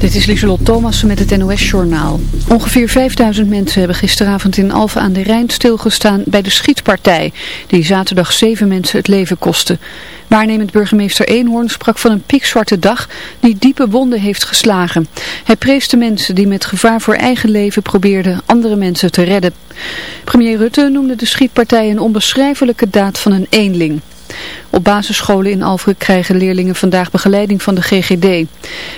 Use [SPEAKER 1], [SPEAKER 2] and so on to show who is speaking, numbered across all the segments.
[SPEAKER 1] Dit is Lieselot Thomassen met het NOS-journaal. Ongeveer 5000 mensen hebben gisteravond in Alphen aan de Rijn stilgestaan bij de schietpartij, die zaterdag zeven mensen het leven kostte. Waarnemend burgemeester Eenhoorn sprak van een pikzwarte dag die diepe wonden heeft geslagen. Hij prees de mensen die met gevaar voor eigen leven probeerden andere mensen te redden. Premier Rutte noemde de schietpartij een onbeschrijfelijke daad van een eenling. Op basisscholen in Alphen krijgen leerlingen vandaag begeleiding van de GGD.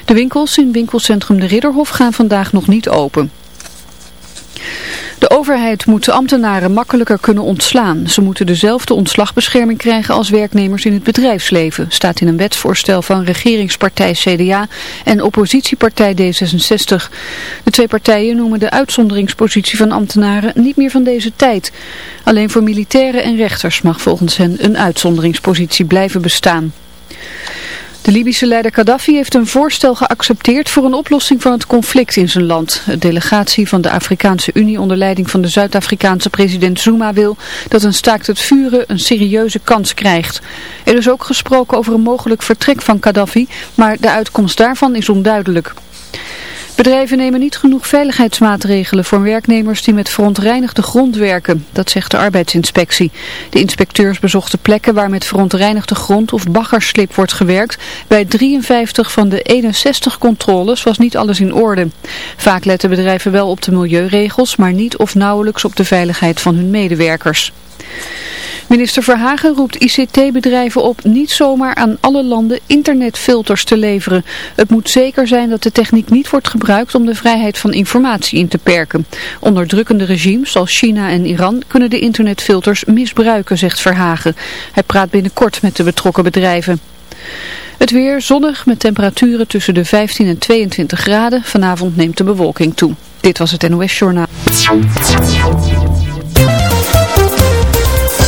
[SPEAKER 1] De winkels in winkelcentrum De Ridderhof gaan vandaag nog niet open. De overheid moet ambtenaren makkelijker kunnen ontslaan. Ze moeten dezelfde ontslagbescherming krijgen als werknemers in het bedrijfsleven, staat in een wetsvoorstel van regeringspartij CDA en oppositiepartij D66. De twee partijen noemen de uitzonderingspositie van ambtenaren niet meer van deze tijd. Alleen voor militairen en rechters mag volgens hen een uitzonderingspositie blijven bestaan. De Libische leider Gaddafi heeft een voorstel geaccepteerd voor een oplossing van het conflict in zijn land. De delegatie van de Afrikaanse Unie onder leiding van de Zuid-Afrikaanse president Zuma wil dat een staakt het vuren een serieuze kans krijgt. Er is ook gesproken over een mogelijk vertrek van Gaddafi, maar de uitkomst daarvan is onduidelijk. Bedrijven nemen niet genoeg veiligheidsmaatregelen voor werknemers die met verontreinigde grond werken. Dat zegt de arbeidsinspectie. De inspecteurs bezochten plekken waar met verontreinigde grond of baggerslip wordt gewerkt. Bij 53 van de 61 controles was niet alles in orde. Vaak letten bedrijven wel op de milieuregels, maar niet of nauwelijks op de veiligheid van hun medewerkers. Minister Verhagen roept ICT-bedrijven op niet zomaar aan alle landen internetfilters te leveren. Het moet zeker zijn dat de techniek niet wordt gebruikt om de vrijheid van informatie in te perken. Onderdrukkende regimes zoals China en Iran kunnen de internetfilters misbruiken, zegt Verhagen. Hij praat binnenkort met de betrokken bedrijven. Het weer zonnig met temperaturen tussen de 15 en 22 graden. Vanavond neemt de bewolking toe. Dit was het NOS Journaal.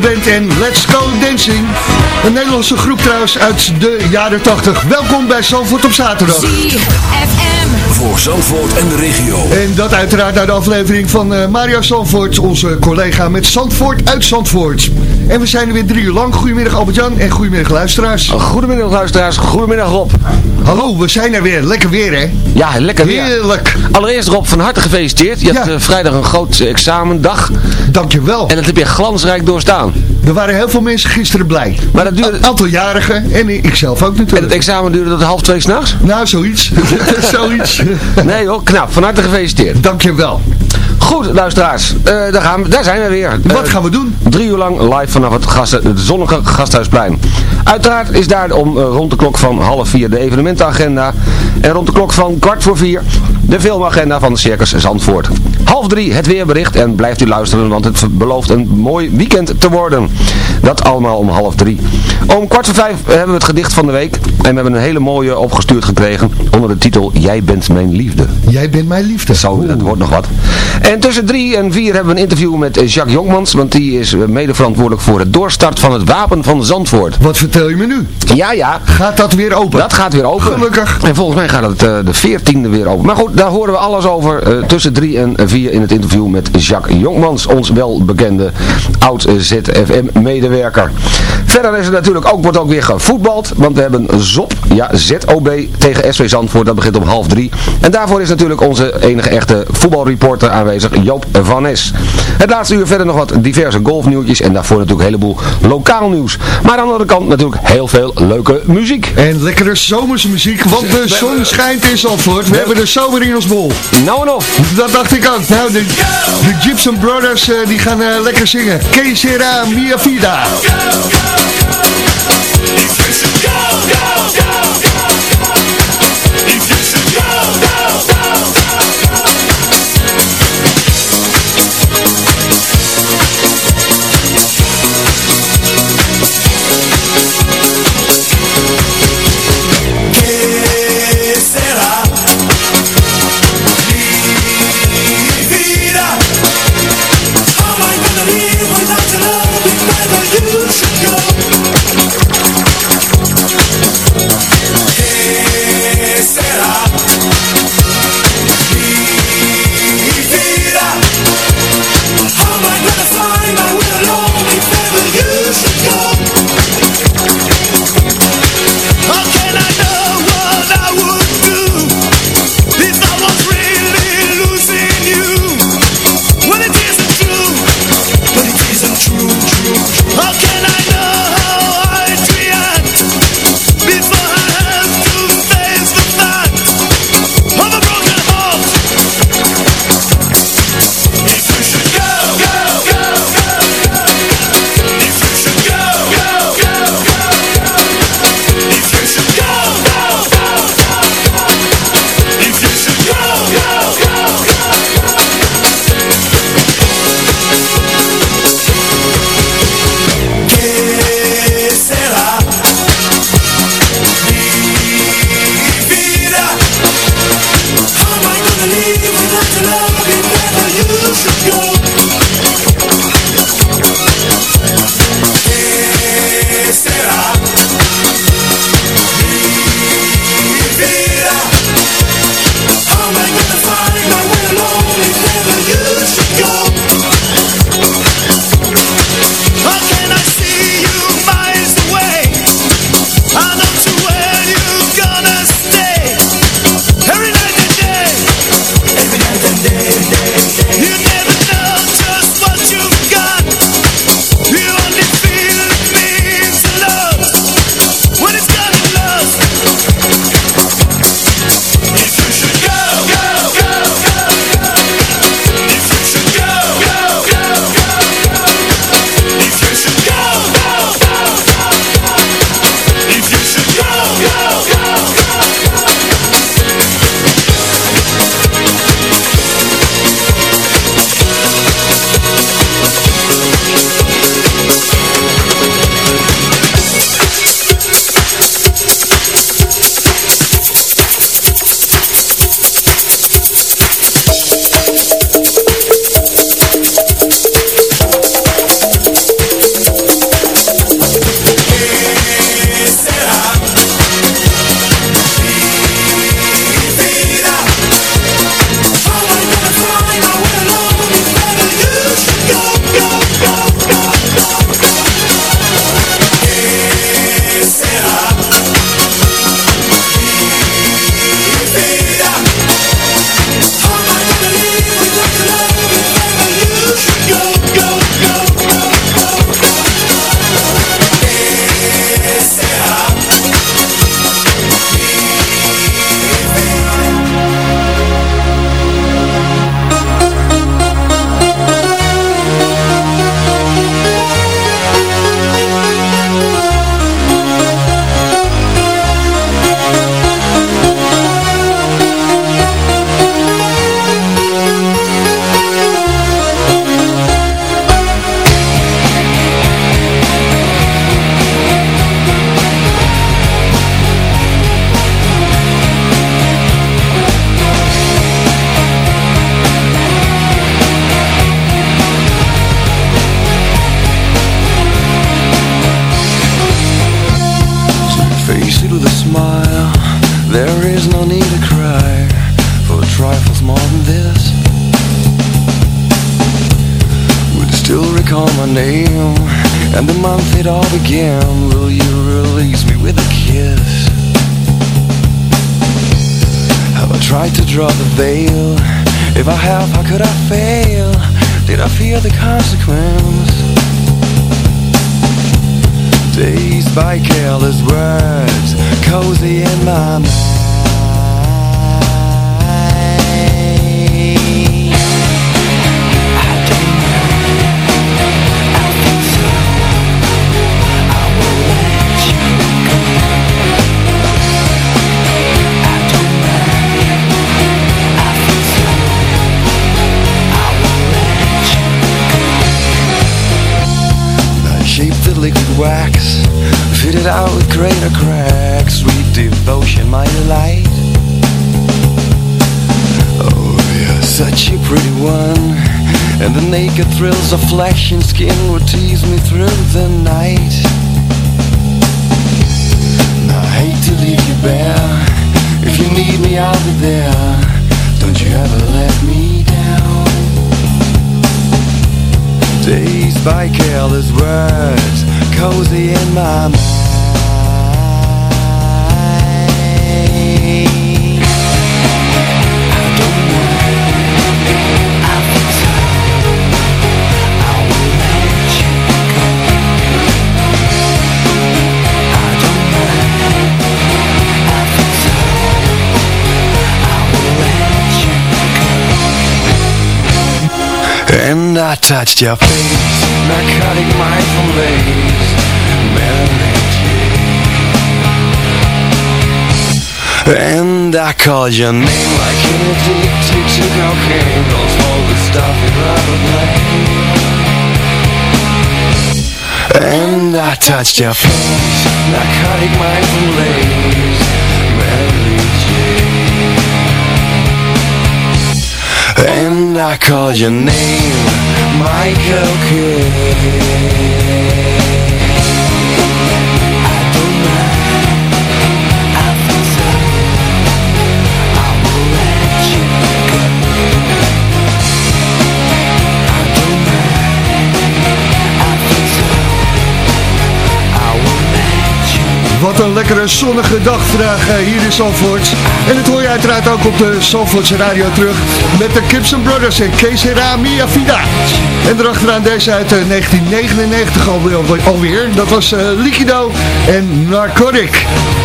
[SPEAKER 2] Band en Let's Go Dancing. Een Nederlandse groep trouwens uit de jaren 80. Welkom bij Zandvoort op zaterdag.
[SPEAKER 3] ZFM.
[SPEAKER 4] Voor Zandvoort en de regio.
[SPEAKER 2] En dat uiteraard naar de aflevering van eh, Mario Zandvoort, onze collega met Zandvoort uit Zandvoort. En we zijn er weer drie uur lang. Goedemiddag Albert-Jan en goedemiddag luisteraars.
[SPEAKER 5] Goedemiddag luisteraars, goedemiddag Rob.
[SPEAKER 2] Hallo, we zijn er weer. Lekker weer hè?
[SPEAKER 5] Ja, lekker weer.
[SPEAKER 2] Heerlijk.
[SPEAKER 5] Allereerst Rob, van harte gefeliciteerd. Je had
[SPEAKER 2] Ja.
[SPEAKER 5] eh, vrijdag een groot eh, examendag
[SPEAKER 2] Dankjewel.
[SPEAKER 5] en dat heb je glansrijk doorstaan.
[SPEAKER 2] Er waren heel veel mensen gisteren blij.
[SPEAKER 5] Maar dat duurde,
[SPEAKER 2] Een aantal jarigen en ik zelf ook
[SPEAKER 5] en
[SPEAKER 2] natuurlijk.
[SPEAKER 5] het examen duurde tot half twee s'nachts?
[SPEAKER 2] Nou, zoiets. zoiets.
[SPEAKER 5] Nee hoor, knap. Van harte gefeliciteerd.
[SPEAKER 2] Dankjewel.
[SPEAKER 5] Goed, luisteraars. eh, daar, gaan we, daar zijn we weer.
[SPEAKER 2] Wat
[SPEAKER 5] Eh,
[SPEAKER 2] gaan we doen?
[SPEAKER 5] Drie uur lang live vanaf het, gas, het zonnige Gasthuisplein. Uiteraard is daar om eh, rond de klok van half vier de evenementenagenda. En rond de klok van kwart voor vier de filmagenda van de Circus Zandvoort. Half drie het weerbericht en blijft u luisteren want het belooft een mooi weekend te worden. Dat allemaal om half drie. Om kwart voor vijf hebben we het gedicht van de week. En we hebben een hele mooie opgestuurd gekregen onder de titel Jij bent mijn liefde.
[SPEAKER 2] Jij bent mijn liefde.
[SPEAKER 5] Zo, dat wordt nog wat. En tussen drie en vier hebben we een interview met Jacques Jongmans, want die is eh, mede verantwoordelijk voor het doorstart van het Wapen van Zandvoort.
[SPEAKER 2] Wat vertel je me nu?
[SPEAKER 5] Ja, ja.
[SPEAKER 2] Gaat dat weer open?
[SPEAKER 5] Dat gaat weer open.
[SPEAKER 2] Gelukkig.
[SPEAKER 5] En volgens mij gaat het eh, de 14e weer open. Maar goed, daar horen we alles over eh, tussen 3 en 4 in het interview met Jacques Jongmans, ons welbekende oud-ZFM-medewerker. Verder is er natuurlijk ook, wordt ook weer gevoetbald, want we hebben ZOP, ja, ZOB tegen SV Zandvoort, dat begint om half drie. En daarvoor is natuurlijk onze enige echte voetbalreporter aanwezig, Joop van Nes. Het laatste uur verder nog wat diverse golfnieuwtjes en daarvoor natuurlijk een heleboel lokaal nieuws. Maar aan de andere kant natuurlijk heel veel leuke muziek.
[SPEAKER 2] En lekkere zomerse muziek, want de zon schijnt in Zandvoort. We hebben de zomer in ons bol.
[SPEAKER 5] Nou en of.
[SPEAKER 2] Dat dacht ik ook. Nou, de, de Gibson Brothers eh, die gaan eh, lekker zingen. Que sera mia vida.
[SPEAKER 6] ¿Qué
[SPEAKER 3] recall my name and the month it all began? Will you release me with a kiss? Have I tried to draw the veil? If I have, how could I fail? Did I fear the consequence? Dazed by careless words, cozy in my mind. Wax, fitted out with greater cracks. Sweet devotion, my delight. Oh, you're such a pretty one. And the naked thrills of flesh and skin would tease me through the night. Now I hate to leave you bare. If you need me, I'll be there. Don't you ever let me down. Dazed by careless words, cozy in my mind. And I touched your face, narcotic mindful Mary Jane. And I called your name like an addicted to cocaine, don't smoke the stuff you'd rather play. And I touched your face, narcotic mindful lace, Mary I called your name, Michael Kidd.
[SPEAKER 2] Lekkere zonnige dag vandaag eh, hier in Zandvoort. En dat hoor je uiteraard ook op de Zandvoortse radio terug. Met de Gibson Brothers en Kesera Mia Vida. En erachteraan deze uit eh, 1999 alweer, alweer. Dat was eh, Liquido en Narcotic.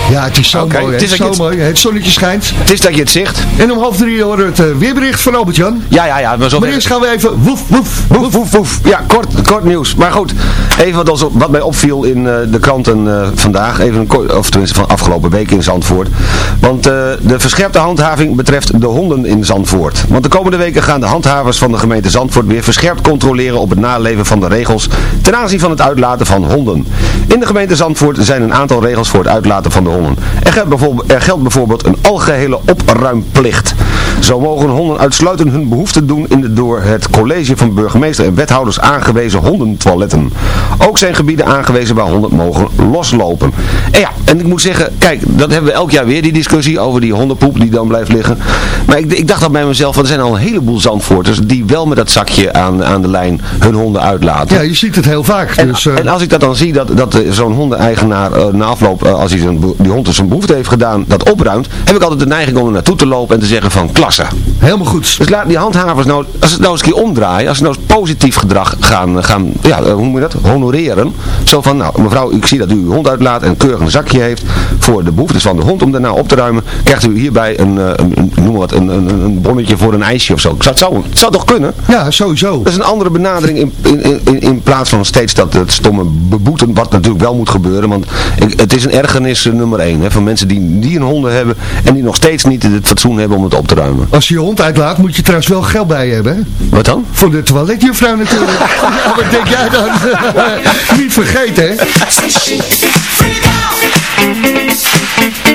[SPEAKER 2] Ja, het is zo mooi.
[SPEAKER 5] het is
[SPEAKER 2] zo
[SPEAKER 5] het-
[SPEAKER 2] mooi. Het zonnetje schijnt.
[SPEAKER 5] Het is dat je het zegt.
[SPEAKER 2] En om half drie horen we het eh, weerbericht van Albert-Jan.
[SPEAKER 5] Ja, ja, ja. Maar zo
[SPEAKER 2] Maar eerst gaan we even woef, woef,
[SPEAKER 5] woef. Woef, woef. Ja, kort, kort nieuws. Maar goed, even wat, ons, wat mij opviel in eh, de kranten eh, vandaag. Even een kort, of tenminste van afgelopen week in Zandvoort. Want eh, de verscherpte handhaving betreft de honden in Zandvoort. Want de komende weken gaan de handhavers van de gemeente Zandvoort weer verscherpt controleren op het naleven van de regels ten aanzien van het uitlaten van honden. In de gemeente Zandvoort zijn een aantal regels voor het uitlaten van de honden. Er geldt bijvoorbeeld, een algehele opruimplicht. Zo mogen honden uitsluitend hun behoeften doen in de door het college van burgemeester en wethouders aangewezen hondentoiletten. Ook zijn gebieden aangewezen waar honden mogen loslopen. En ja, en ik moet zeggen, kijk, dat hebben we elk jaar weer, die discussie over die hondenpoep die dan blijft liggen. Maar ik, ik dacht dat bij mezelf, want er zijn al een heleboel Zandvoorters die wel met dat zakje aan, aan de lijn hun honden uitlaten.
[SPEAKER 2] Ja, je ziet het heel vaak.
[SPEAKER 5] En,
[SPEAKER 2] Dus, eh,
[SPEAKER 5] en als ik dat dan zie, dat, dat eh, zo'n hondeneigenaar eh, na afloop, als hij zijn, die hond zijn behoefte heeft gedaan, dat opruimt, heb ik altijd de neiging om er naartoe te lopen en te zeggen van klasse.
[SPEAKER 2] helemaal goed.
[SPEAKER 5] Dus laat die handhavers nou, als ze het nou eens een keer omdraaien, als ze nou eens positief gedrag gaan, gaan ja, hoe moet je dat, honoreren. Zo van, nou mevrouw, ik zie dat u uw hond uitlaat en keurig een zakje heeft voor de behoeftes van de hond om daarna op te ruimen. Krijgt u hierbij een, eh, een, een- noem maar wat, een, een, een bonnetje voor een ijsje of zo. Ik zou- Het zou, het zou toch kunnen?
[SPEAKER 2] Ja, sowieso.
[SPEAKER 5] Dat is een andere benadering in, in, in, in plaats van steeds dat het stomme beboeten, wat natuurlijk wel moet gebeuren, want ik- het is een ergernis eh, nummer één, hè, van mensen die, die een honden hebben en die nog steeds niet het fatsoen hebben om het op te ruimen.
[SPEAKER 2] Als je je hond uitlaat, moet je trouwens wel geld bij je hebben. Hè?
[SPEAKER 5] Wat dan?
[SPEAKER 2] Voor de toiletjuffrouw natuurlijk. ja, wat denk jij dan? Niet vergeten, hè?
[SPEAKER 7] Thank you.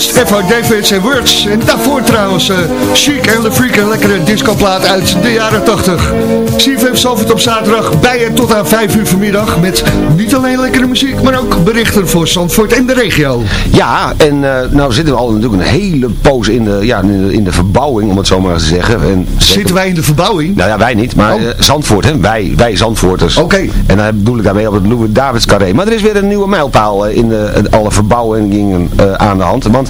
[SPEAKER 2] Juist. Davids en Words. En daarvoor trouwens uh, Chic en Le Freak, een lekkere discoplaat uit de jaren 80. CFM Zalvoort op zaterdag bij en tot aan 5 uur vanmiddag. Met niet alleen lekkere muziek, maar ook berichten voor Zandvoort en de regio.
[SPEAKER 5] Ja, en uh, nou zitten we al natuurlijk een hele poos in de, ja, in de, in de verbouwing, om het zo maar eens te zeggen. En
[SPEAKER 2] Zitten wij in de verbouwing?
[SPEAKER 5] Nou ja, wij niet, maar
[SPEAKER 2] Oh.
[SPEAKER 5] eh, Zandvoort, hè? Wij, wij Zandvoorters.
[SPEAKER 2] Oké.
[SPEAKER 5] En dan bedoel ik daarmee op het Louis Davids carré. Maar er is weer een nieuwe mijlpaal eh, in de, alle verbouwingen eh, aan de hand. Want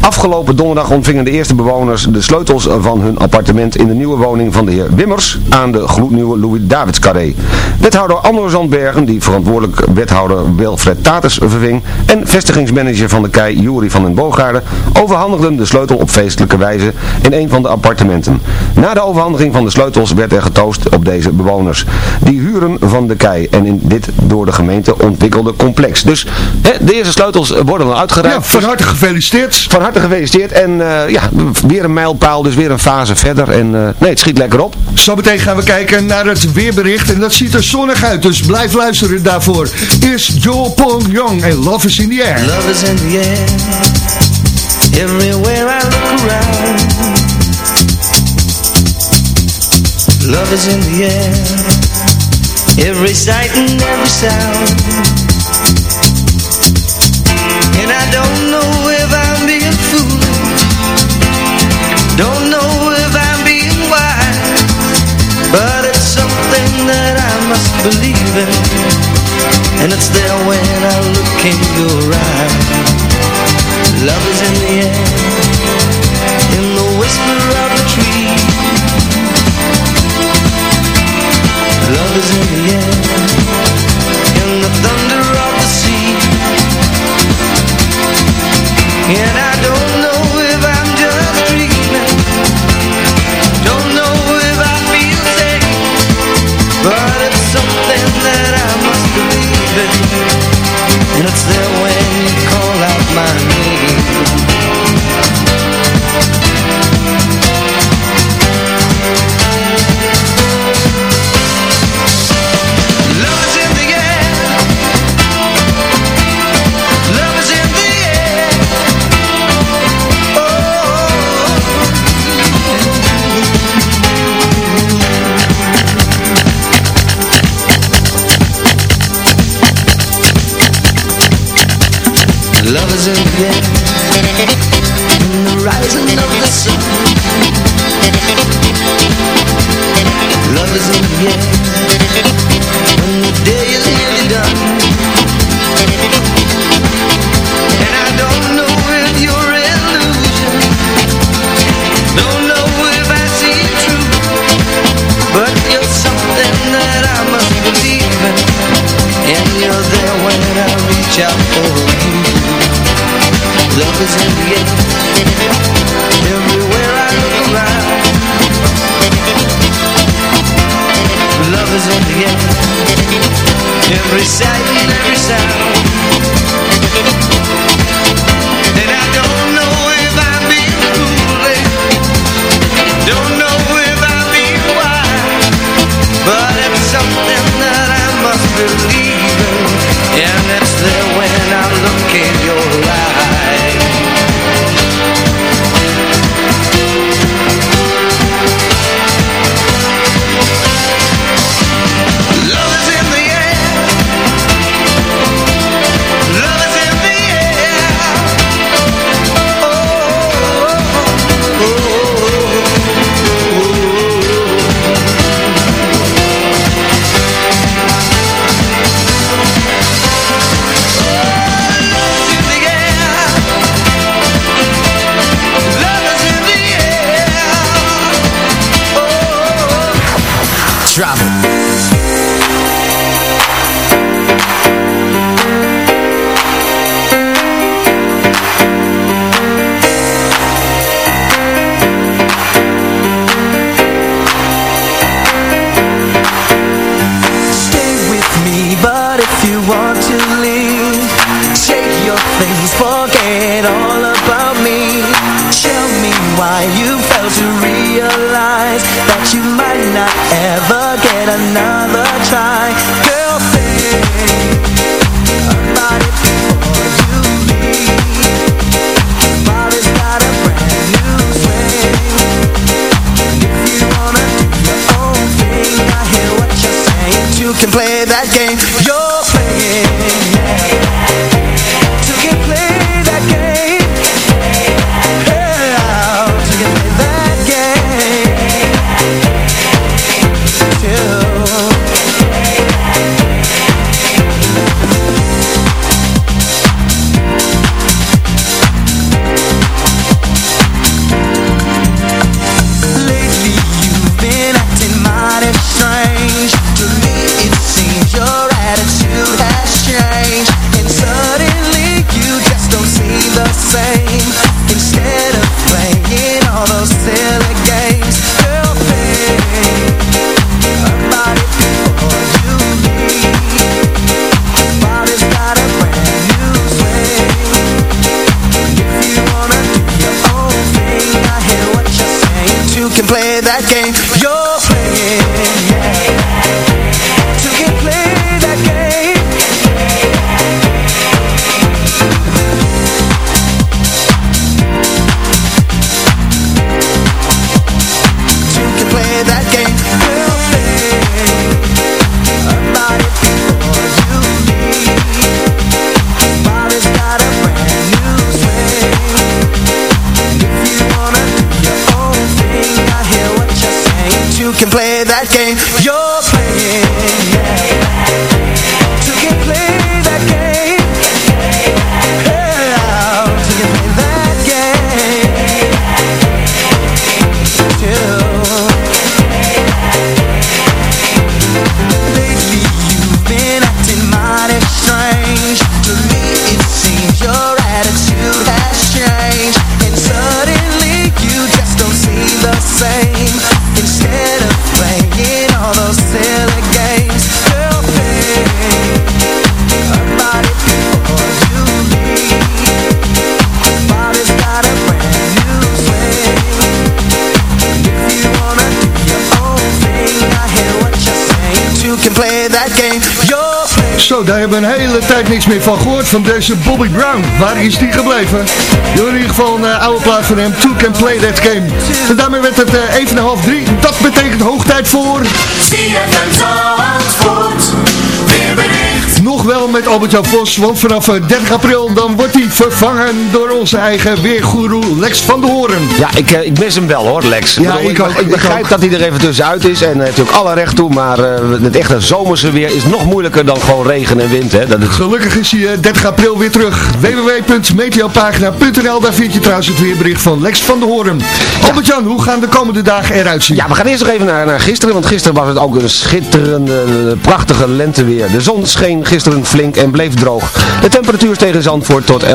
[SPEAKER 5] afgelopen donderdag ontvingen de eerste bewoners de sleutels van hun appartement in de nieuwe woning van de heer Wimmers aan de gloednieuwe Louis Davids carré. Wethouder Andor Zandbergen, die verantwoordelijk wethouder Wilfred Tatus verving, en vestigingsmanager van de kei Juri van den Boogaarden overhandigden de sleutel op feestelijke wijze in een van de appartementen. Na de overhandiging van de sleutels werd er getoost op deze bewoners. Die huren van de kei en in dit door de gemeente ontwikkelde complex. Dus hè, de eerste sleutels worden al uitgereikt.
[SPEAKER 2] Ja, van harte gefeliciteerd.
[SPEAKER 5] Van harte gefeliciteerd en eh, ja, weer een mijlpaal, dus weer een fase verder. En eh, nee, het schiet lekker op.
[SPEAKER 2] Zometeen gaan we kijken naar het weerbericht en dat ziet er zonnig uit, dus blijf luisteren daarvoor. Eerst Joel Pong Young en Love is in the Air.
[SPEAKER 8] Love is in the air Everywhere I look around Love is in the air Every sight and every sound must believe in And it's there when I look in your eyes. Love is in the air In the whisper of the tree. Love is in the air
[SPEAKER 2] Zo, daar hebben we een hele tijd niks meer van gehoord van deze Bobby Brown. Waar is die gebleven? Je in ieder geval een eh, oude plaat van hem, Two Can Play That Game. En daarmee werd het eh, even en half drie. Dat betekent hoog tijd voor...
[SPEAKER 9] ZFM Zandvoort, weerbericht.
[SPEAKER 2] Nog wel met Albert-Jan Vos, want vanaf eh, 30 april dan wordt hij vervangen door onze eigen weergoeroe Lex van de Horen.
[SPEAKER 5] Ja, ik, eh, ik mis hem wel hoor, Lex.
[SPEAKER 2] Ja,
[SPEAKER 5] bedoel,
[SPEAKER 2] ik ook,
[SPEAKER 5] ik
[SPEAKER 2] ik
[SPEAKER 5] begrijp dat hij er even tussenuit is en heeft natuurlijk alle recht toe, maar eh, het echte zomerse weer is nog moeilijker dan gewoon regen en wind. Hè. Dat is...
[SPEAKER 2] Gelukkig is hij eh, 30 april weer terug. www.meteopagina.nl Daar vind je trouwens het weerbericht van Lex van de Horen. Albert-Jan, hoe gaan de komende dagen eruit zien?
[SPEAKER 5] Ja, we gaan eerst nog even naar, naar gisteren, want gisteren was het ook een schitterende, eh, prachtige lenteweer. De zon scheen gisteren flink en bleef droog. De temperatuur steeg in Zandvoort tot 11,6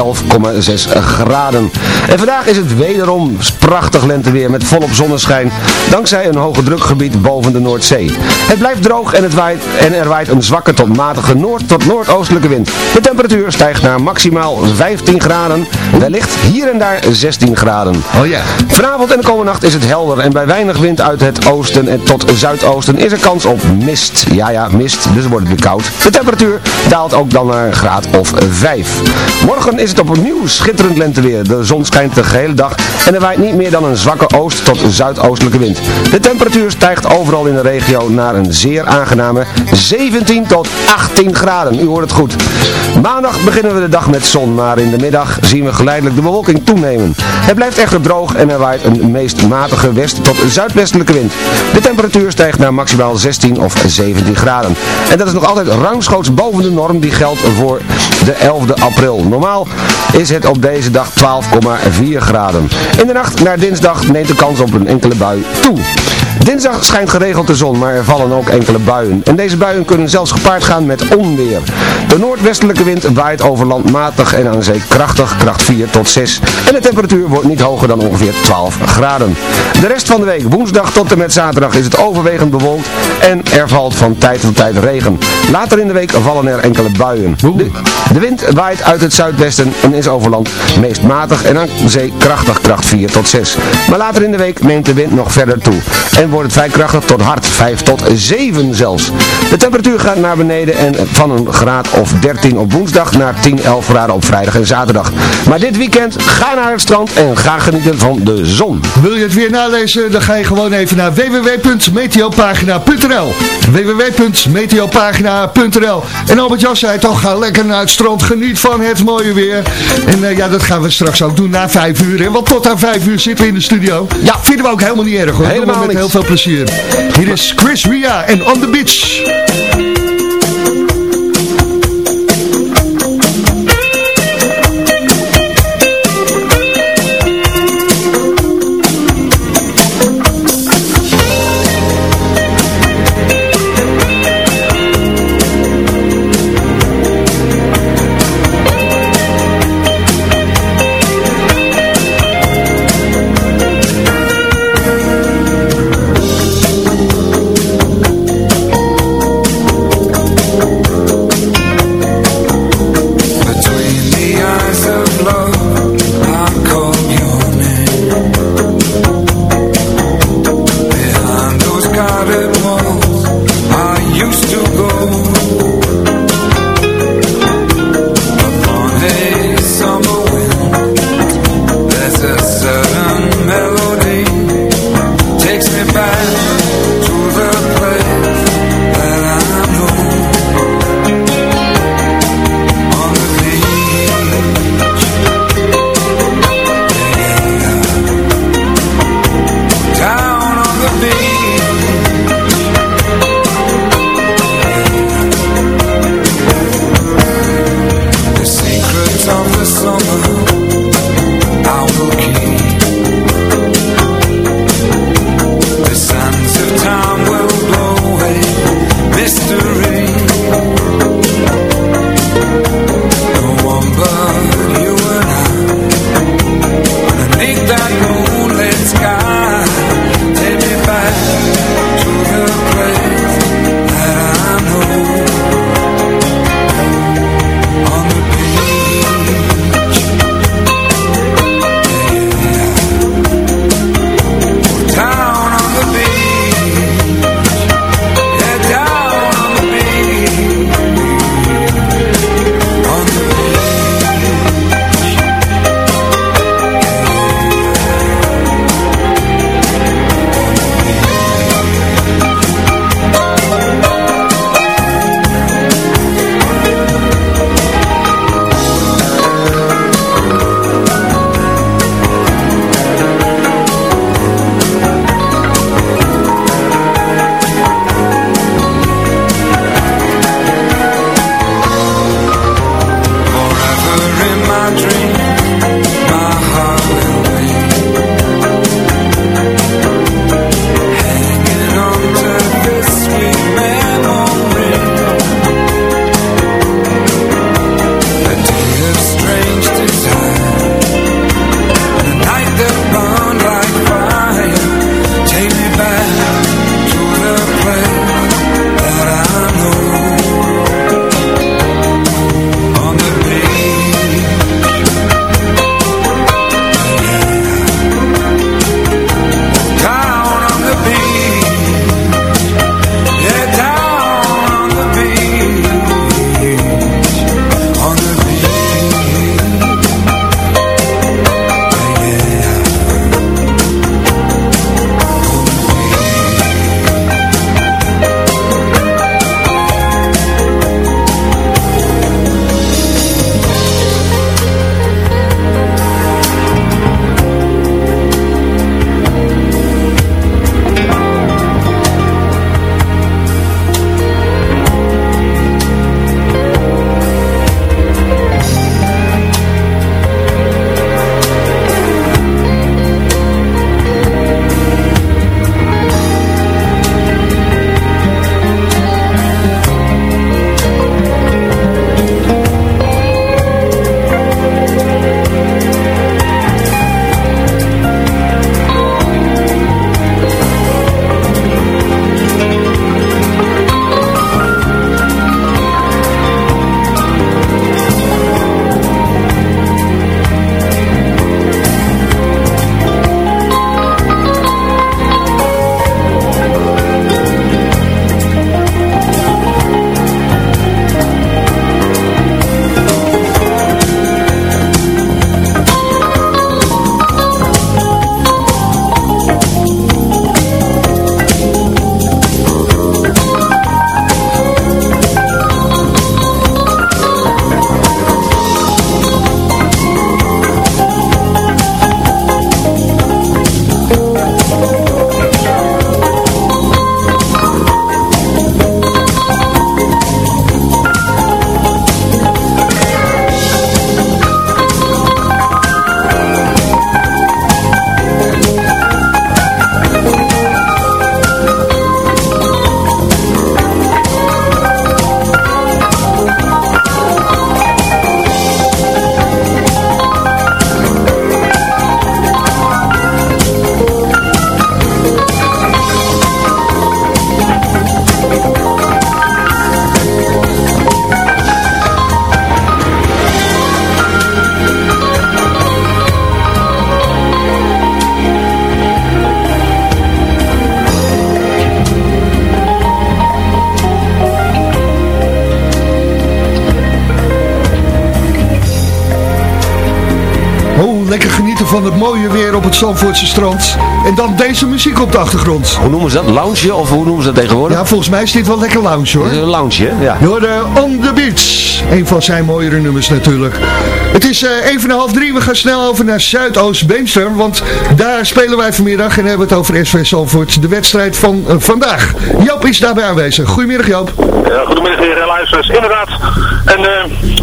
[SPEAKER 5] graden. En vandaag is het wederom prachtig lenteweer met volop zonneschijn, dankzij een hoge drukgebied boven de Noordzee. Het blijft droog en, het waait, en er waait een zwakke tot matige noord- tot noordoostelijke wind. De temperatuur stijgt naar maximaal 15 graden, wellicht hier en daar 16 graden.
[SPEAKER 2] Oh ja.
[SPEAKER 5] Vanavond en de komende nacht is het helder en bij weinig wind uit het oosten en tot zuidoosten is er kans op mist. Ja ja, mist, dus wordt het weer koud. De temperatuur daalt ook dan naar een graad of 5. Morgen is het opnieuw schitterend lenteweer. De zon schijnt de gehele dag en er waait niet meer dan een zwakke oost tot zuidoostelijke wind. De temperatuur stijgt overal in de regio naar een zeer aangename 17 tot 18 graden. U hoort het goed. Maandag beginnen we de dag met zon, maar in de middag zien we geleidelijk de bewolking toenemen. Het blijft echter droog en er waait een meest matige west- tot zuidwestelijke wind. De temperatuur stijgt naar maximaal 16 of 17 graden. En dat is nog altijd ruimschoots boven de norm die geldt voor de 11e april. Normaal is het op deze dag 12,4 graden. In de nacht naar dinsdag neemt de kans op een enkele bui toe. Dinsdag schijnt geregeld de zon, maar er vallen ook enkele buien. En deze buien kunnen zelfs gepaard gaan met onweer. De noordwestelijke wind waait over land matig en aan zee krachtig, kracht 4 tot 6. En de temperatuur wordt niet hoger dan ongeveer 12 graden. De rest van de week, woensdag tot en met zaterdag, is het overwegend bewolkt en er valt van tijd tot tijd regen. Later in de week vallen er enkele buien. De, de wind waait uit het zuidwesten en is over land meest matig en aan zee krachtig kracht 4 tot 6. Maar later in de week neemt de wind nog verder toe en wordt het vrij krachtig tot hard 5 tot 7 zelfs. De temperatuur gaat naar beneden en van een graad of 13 op woensdag naar 10, 11 graden op vrijdag en zaterdag. Maar dit weekend ga naar het strand en ga genieten van de zon.
[SPEAKER 2] Wil je het weer nalezen? Dan ga je gewoon even naar www.meteopagina.nl www.meteopagina.nl En Albert Jan zei toch, ga lekker naar het strand, geniet van het mooie weer. En eh, ja, dat gaan we straks ook doen na 5 uur. hè, Want tot aan 5 uur zitten we in de studio. Ja, vinden we ook helemaal niet erg hoor.
[SPEAKER 5] Helemaal
[SPEAKER 2] met heel veel plezier. Hier is Chris Ria en On The Beach. Van het mooie weer op het Zandvoortse strand. En dan deze muziek op de achtergrond.
[SPEAKER 5] Hoe noemen ze dat? Lounge of hoe noemen ze dat tegenwoordig?
[SPEAKER 2] Ja, volgens mij is dit wel lekker lounge hoor.
[SPEAKER 5] Een lounge, hè? Ja.
[SPEAKER 2] Door de On The Beach. Een van zijn mooiere nummers natuurlijk. Het is eh, even half drie. We gaan snel over naar Zuidoost-Beemster. Want daar spelen wij vanmiddag en hebben het over SV Zandvoort. De wedstrijd van eh, vandaag. Joop is daarbij aanwezig. Goedemiddag Joop.
[SPEAKER 10] Ja, goedemiddag heer luisteraars. Inderdaad, en uh,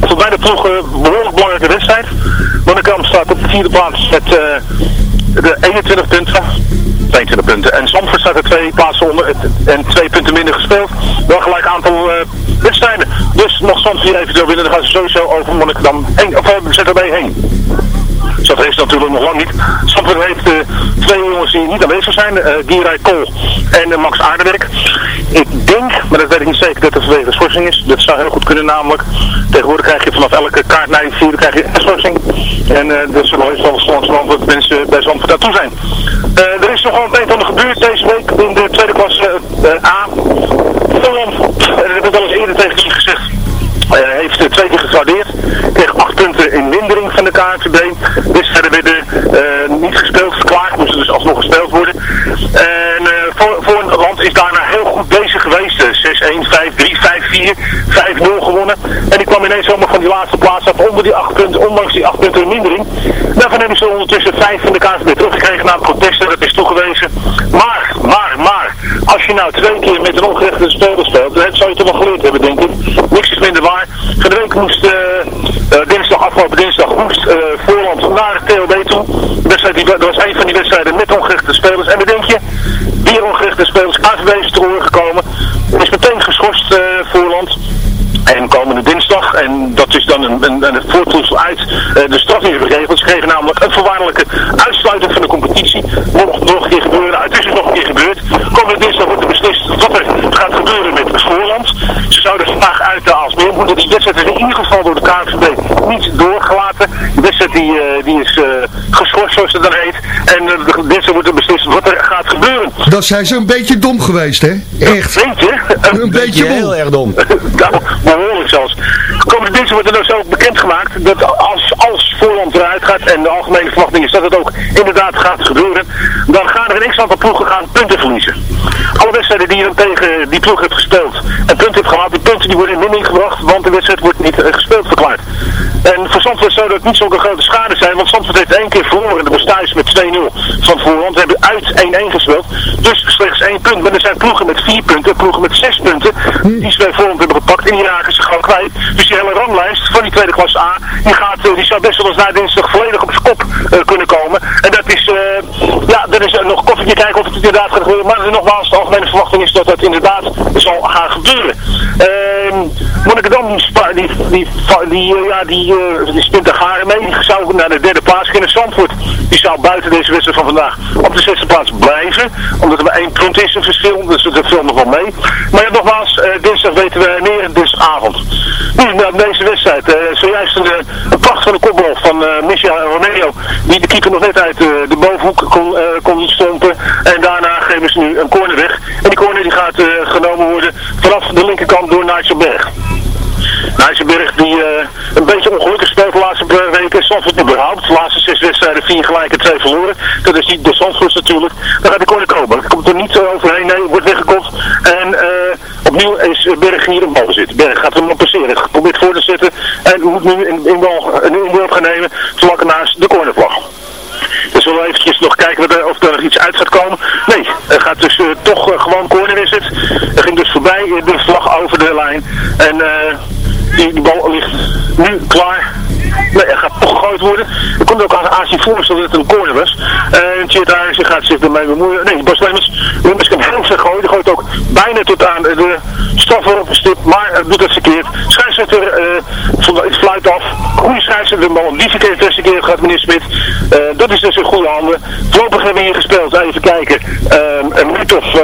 [SPEAKER 10] voor beide ploegen een behoorlijk belangrijke wedstrijd. Monnikam staat op de vierde plaats met uh, de 21 punten. 22 punten. En Zandvoort staat er twee plaatsen onder en twee punten minder gespeeld. Wel gelijk aantal uh, wedstrijden. Dus nog Zandvoort hier eventueel winnen, dan gaan ze sowieso over Monnikam heen, of uh, ZTB heen. Dat heeft natuurlijk nog lang niet. Zandvoort heeft uh, twee jongens die niet aanwezig zijn. Uh, Gieray Kool en uh, Max Aardewerk. Ik denk, maar dat weet ik niet zeker, dat het vanwege schorsing is. Dat zou heel goed kunnen namelijk. Tegenwoordig krijg je vanaf elke kaart naar je vierde krijg je een schorsing. En uh, er is wel verstandsland dat mensen bij Zandvoort daartoe zijn. Uh, er is nog wel een en ander gebeurd deze week in de tweede klasse A. Holland, dat heb ik wel eens eerder tegen gezegd. Uh, heeft uh, twee keer getradeerd. Kreeg acht punten in mindering van de KNVB. Wedstrijden werden uh, niet gespeeld, verklaard, moesten dus alsnog gespeeld worden. En voor, voor een land is daarna heel goed bezig geweest. 6-1, 5-3, 5-4, 5-0 gewonnen. En die kwam ineens zomaar van die laatste plaats af onder die acht punten, ondanks die acht punten in mindering. Daarvan hebben ze ondertussen vijf van de KNVB teruggekregen na protesten, dat is toegewezen. Maar, maar, maar, als je nou twee keer met een ongerechte speler speelt, zou je het wel geleerd hebben, denk ik. Niks is minder waar. Van week moest, uh, uh, dinsdag, afgelopen dinsdag, moest uh, Voorland naar de TLB toe. Die, dat was een van die wedstrijden met ongerechte spelers. En dan denk je, weer ongerechte spelers, AVB is teruggekomen. Is meteen geschorst Voorland. En komende dinsdag, en is dan een, een, een voortvloeisel uit uh, de strafnieuwsregels. Ze kregen namelijk een voorwaardelijke uitsluiting van de competitie. Nog, nog een keer gebeuren, het is nog een keer gebeurd. Komende dinsdag wordt er beslist wat er gaat gebeuren met het voorland. Ze zouden vandaag uit de Aalsmeer moeten. Die wedstrijd is in ieder geval door de KNVB niet doorgelaten. De wedstrijd die, uh, die is uh, geschorst zoals het dan heet. En dinsdag wordt er beslist wat er gaat gebeuren.
[SPEAKER 2] Dat zijn ze een beetje dom geweest, hè? Echt.
[SPEAKER 10] Weet je?
[SPEAKER 2] Een, een beetje,
[SPEAKER 5] heel erg dom.
[SPEAKER 10] nou, behoorlijk zelfs. Komende dinsdag wordt er dus ook bekendgemaakt dat als, als Voorland eruit gaat en de algemene verwachting is dat het ook inderdaad gaat gebeuren, dan gaan er een x-aantal ploegen gaan punten verliezen. Alle wedstrijden die je dan tegen die ploeg hebt gespeeld en punten hebt gehad, die punten die worden in mindering gebracht, want de wedstrijd wordt niet uh, gespeeld verklaard. En voor Zandvoort zou dat niet zo'n grote schade zijn, want Zandvoort heeft één keer bestuis met 2-0 van Voorland. We hebben uit 1-1 gespeeld. Dus slechts één punt. Maar er zijn ploegen met vier punten, ploegen met zes punten. Die ze bij Voorland hebben gepakt. En die raken ze gewoon kwijt. Dus die hele ranglijst van die tweede klas A, die, gaat, die zou best wel eens na dinsdag volledig op zijn kop uh, kunnen komen. En dat is, uh, ja, er is nog koffietje kijken of het inderdaad gaat gebeuren. Maar nogmaals, de algemene verwachting is dat dat inderdaad zal gaan gebeuren. Uh, Monnikendam, die, die, die, uh, ja, die, die spint de garen mee. Die zou naar de derde plaats gaan. Zandvoort, die zou buiten deze wedstrijd van vandaag op de zesde plaats blijven. Omdat er maar één punt is een verschil. Dus dat valt nog wel mee. Maar ja, nogmaals, uh, dinsdag weten we meer dinsdagavond. Nu, naar deze wedstrijd. Zojuist een, een pracht van de kopbal van Michel Romeo. Die de keeper nog net uit de bovenhoek kon, kon stompen. En daarna geven ze nu een corner weg. En die corner die gaat genomen worden vanaf de linkerkant door Nigel Berg. Nijsselberg die uh, een beetje ongelukkig speelt de laatste weken. Zandvoort überhaupt. De laatste zes wedstrijden, vier gelijk en twee verloren. Dat is niet de Zandvoort natuurlijk. Dan gaat de corner komen. Dat komt er niet uh, overheen. Nee, wordt weggekopt. En opnieuw is Berg hier bal zitten. Berg gaat hem nog passeren. Probeert voor te zetten. En moet nu in, in bal, een gaan nemen. Vlak naast de cornervlag. Dus we zullen eventjes nog kijken of er, iets uit gaat komen. Nee, gaat dus uh, toch uh, gewoon corner is het. Er ging dus voorbij de vlag over de lijn. En uh, die, bal ligt nu klaar. Nee, hij gaat toch gegooid worden. Er komt ook aan aanzien voorstellen dat het een corner was. En Tjeerd Arensen gaat zich ermee bemoeien. Nee, Bas Lemmers, kan heel ver gooien. Die gooit ook bijna tot aan de strafworpenstip. Maar het doet het verkeerd. Scheidsrechter uh, fluit af. Goede scheidsrechter, de bal die verkeerd beste keer gaat meneer Smit. Uh, dat is dus in goede handen. Voorlopig hebben we hier gespeeld. Even kijken. Um, een minuut of, uh,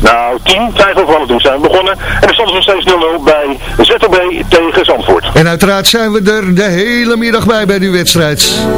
[SPEAKER 10] nou, tien, vijf overvallen toen zijn we begonnen. En er stond nog steeds 0-0 bij ZOB tegen Zandvoort.
[SPEAKER 2] En uiteraard zijn we er de hele middag bij bij die wedstrijd.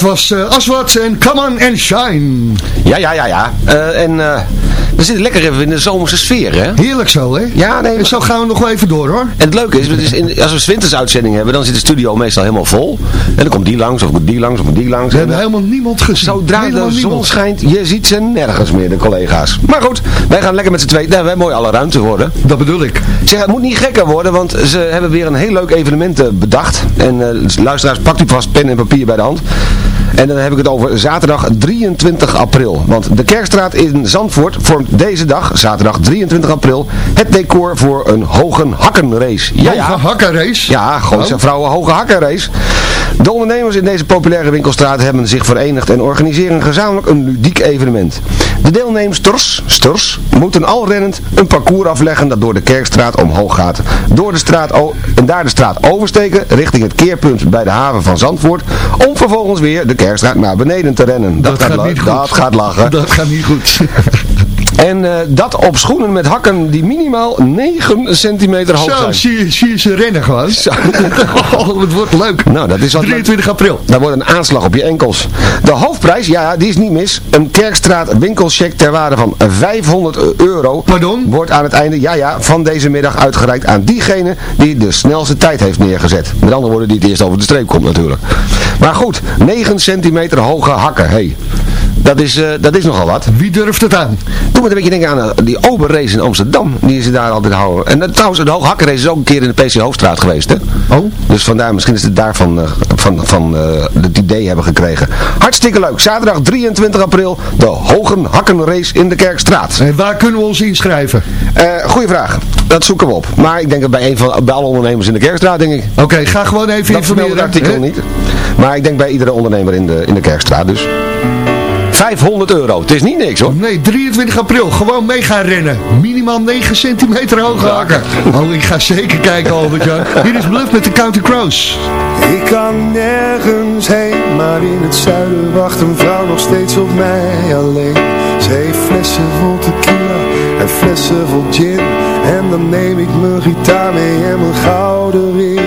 [SPEAKER 2] Dat was uh, Aswad en Come On and Shine.
[SPEAKER 5] Ja, ja, ja, ja. Eh, en eh, we zitten lekker even in de zomerse sfeer, hè?
[SPEAKER 2] Heerlijk zo, hè?
[SPEAKER 5] Ja, nee.
[SPEAKER 2] En zo gaan we nog wel even door, hoor.
[SPEAKER 5] En het leuke is, is in, als we winters uitzending hebben, dan zit de studio meestal helemaal vol. En dan komt die langs, of komt die langs, of komt die langs.
[SPEAKER 2] We hebben helemaal niemand gezien.
[SPEAKER 5] Zodra
[SPEAKER 2] helemaal
[SPEAKER 5] de zon
[SPEAKER 2] niemand.
[SPEAKER 5] schijnt, je ziet ze nergens meer, de collega's. Maar goed, wij gaan lekker met z'n tweeën. Nou, wij hebben mooi alle ruimte worden.
[SPEAKER 2] Dat bedoel ik.
[SPEAKER 5] Zeg, het moet niet gekker worden, want ze hebben weer een heel leuk evenement eh, bedacht. En eh, luisteraars, pakt u vast pen en papier bij de hand. En dan heb ik het over zaterdag 23 april. Want de Kerkstraat in Zandvoort vormt deze dag, zaterdag 23 april, het decor voor een hoge hakkenrace. Ja, ja.
[SPEAKER 2] Hoge hakkenrace?
[SPEAKER 5] Ja, Gooise
[SPEAKER 2] Oh.
[SPEAKER 5] vrouwen hoge hakkenrace. De ondernemers in deze populaire winkelstraat hebben zich verenigd en organiseren gezamenlijk een ludiek evenement. De deelnemsters sters, moeten al rennend een parcours afleggen dat door de Kerkstraat omhoog gaat. Door de straat en daar de straat oversteken richting het keerpunt bij de haven van Zandvoort. Om vervolgens weer de Kerkstraat naar beneden te rennen.
[SPEAKER 2] Dat gaat
[SPEAKER 5] la-
[SPEAKER 2] niet goed.
[SPEAKER 5] Dat gaat lachen.
[SPEAKER 2] Dat gaat niet goed.
[SPEAKER 5] En eh, dat op schoenen met hakken die minimaal 9 centimeter hoog
[SPEAKER 2] Zo,
[SPEAKER 5] zijn.
[SPEAKER 2] zie je, zie je ze rennen gewoon.
[SPEAKER 5] Zo.
[SPEAKER 2] Oh, het wordt leuk.
[SPEAKER 5] Nou, dat is wat
[SPEAKER 2] 23 april.
[SPEAKER 5] Daar wordt een aanslag op je enkels. De hoofdprijs, ja, die is niet mis. Een Kerkstraat winkelcheck ter waarde van 500 euro.
[SPEAKER 2] Pardon?
[SPEAKER 5] Wordt aan het einde, ja, ja, van deze middag uitgereikt aan diegene die de snelste tijd heeft neergezet. Met andere woorden, die het eerst over de streep komt natuurlijk. Maar goed, 9 centimeter hoge hakken, hey. Dat is, eh, dat is nogal wat.
[SPEAKER 2] Wie durft het aan?
[SPEAKER 5] Doe een beetje denken aan eh, die Oberrace in Amsterdam, die ze daar altijd houden. En trouwens, de hooghakkenrace is ook een keer in de PC Hoofdstraat geweest, hè?
[SPEAKER 2] Oh?
[SPEAKER 5] Dus vandaar, misschien is het daarvan eh, van, van, eh, het idee hebben gekregen. Hartstikke leuk. Zaterdag 23 april, de Hoge Hakkenrace in de Kerkstraat.
[SPEAKER 2] En waar kunnen we ons inschrijven?
[SPEAKER 5] Eh goeie vraag. Dat zoeken we op. Maar ik denk dat bij, een van, bij alle ondernemers in de Kerkstraat, denk ik.
[SPEAKER 2] Oké, ga gewoon even
[SPEAKER 5] Dat
[SPEAKER 2] informeren.
[SPEAKER 5] het artikel
[SPEAKER 2] hè?
[SPEAKER 5] niet. Maar ik denk bij iedere ondernemer in de, in de Kerkstraat dus. 500 euro. Het is niet niks hoor.
[SPEAKER 2] Nee, 23 april. Gewoon mee gaan rennen. Minimaal 9 centimeter hoge hakken. Oh, ik ga zeker kijken, Albertje. Hier is Bluff met de County Crows.
[SPEAKER 11] Ik kan nergens heen, maar in het zuiden wacht een vrouw nog steeds op mij alleen. Ze heeft flessen vol tequila en flessen vol gin. En dan neem ik mijn gitaar mee en mijn gouden ring.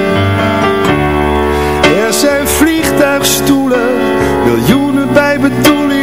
[SPEAKER 11] Er zijn vliegtuigstoelen, miljoenen bij bedoeling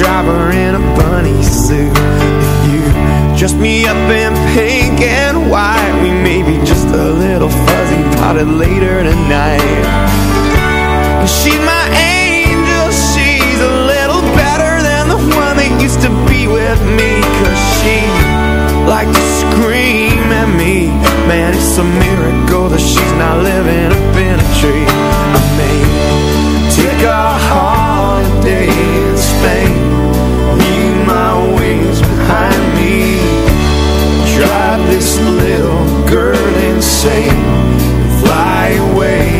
[SPEAKER 11] Driver in a bunny suit. If you dress me up in pink and white We may be just a little fuzzy potted later tonight. She's my angel She's a little better than the one that used to be with me. Cause she liked to scream at me. Man, it's a miracle that she's not living up in a tree. I may take a holiday in Spain Drive this little girl insane. Fly away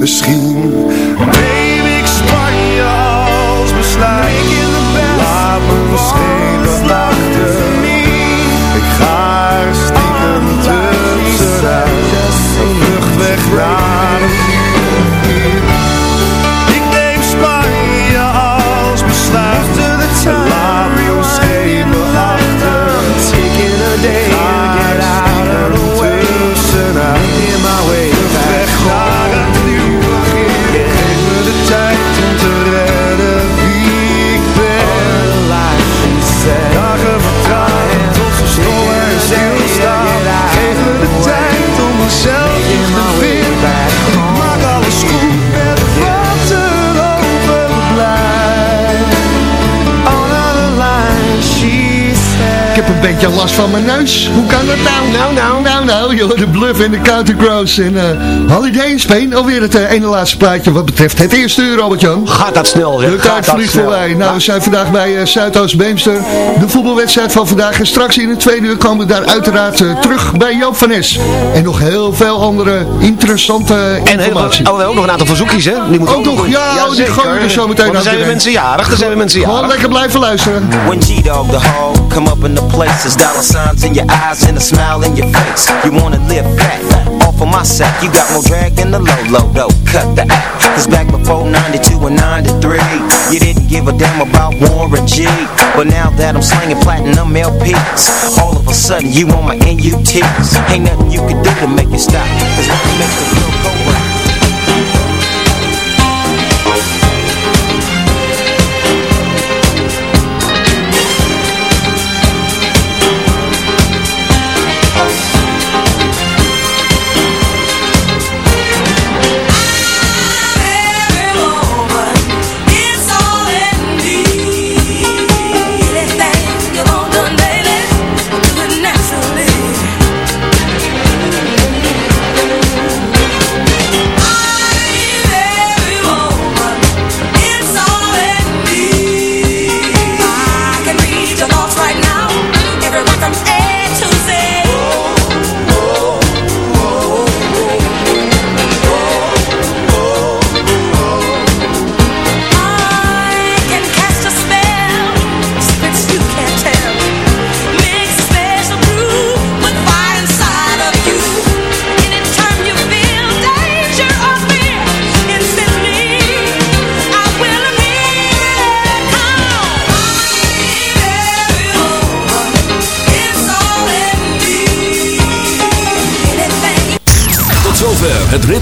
[SPEAKER 11] Misschien. Neem ik Spanje als besluit? Laat me schepen achter Ik ga er stiekem tussenuit Een vlucht weg naar een
[SPEAKER 2] beetje last van mijn neus. Hoe kan dat nou? Nou, nou, nou, nou. Joh, de Bluff en de Counter Crows en uh, Holiday in Spain. Alweer het uh, ene laatste plaatje wat betreft het eerste uur, Robert-Jan.
[SPEAKER 5] Gaat dat snel,
[SPEAKER 2] De kaart vliegt voorbij. Nou, we zijn vandaag bij uh, Zuidoost-Beemster. De voetbalwedstrijd van vandaag. En straks in het tweede uur komen we daar uiteraard terug bij Joop van Es. En nog heel veel andere interessante informatie.
[SPEAKER 5] En oh, ook nog een aantal verzoekjes, hè?
[SPEAKER 2] Die ook nog, ja, ja oh, die gooien we er zo meteen
[SPEAKER 5] aan. Dan zijn we mensen jarig, dan zijn we mensen jarig.
[SPEAKER 2] Gewoon lekker blijven luisteren.
[SPEAKER 12] When G-Dog the hog come up in the places, dollar signs in your eyes and a smile in your face. You wanna live fat, off of my sack. You got more drag in the low, low, low. Cut the act. Cause back before 92 and 93, you didn't give a damn about Warren G. But now that I'm slinging platinum LPs, all of a sudden you want my NUTs. Ain't nothing you can do to make it stop. Cause nothing makes the go